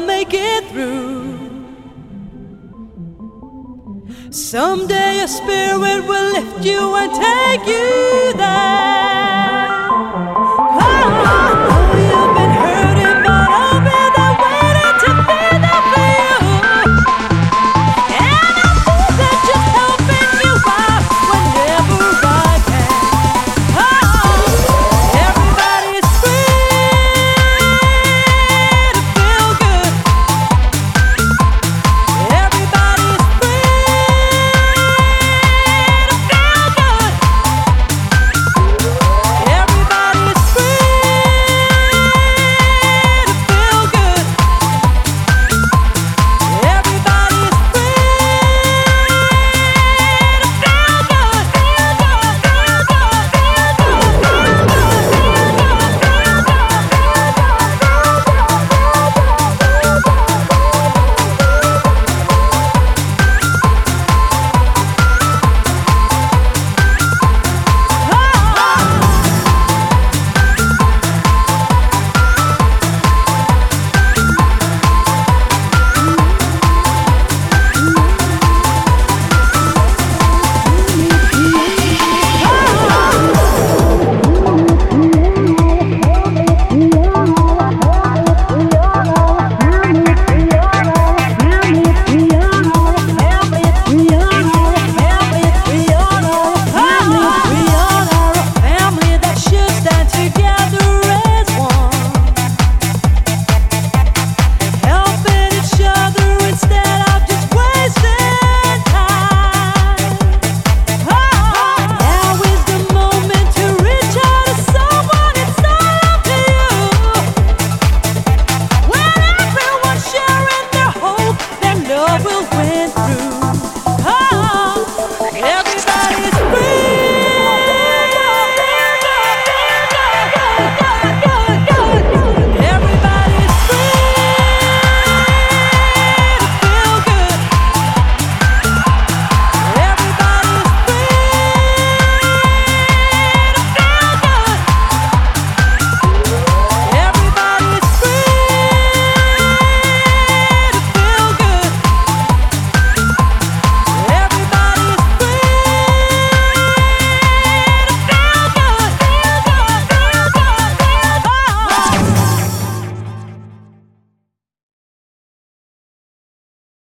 we'll make it through. Someday a spirit will lift you and take you there.